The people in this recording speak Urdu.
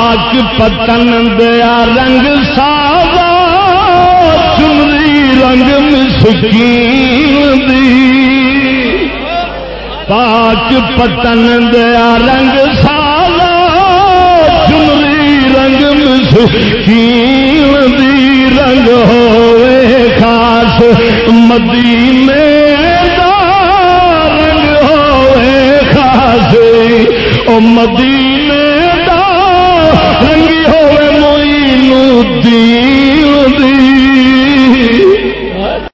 پاک پتن دیا رنگ ساوا چمری رنگ مسکین دی۔ پاک پتن دیا رنگ سالا چمری رنگ مسکین دی۔ رنگ ہوئے خاص مدینے دا، رنگ ہوئے خاص او مدینے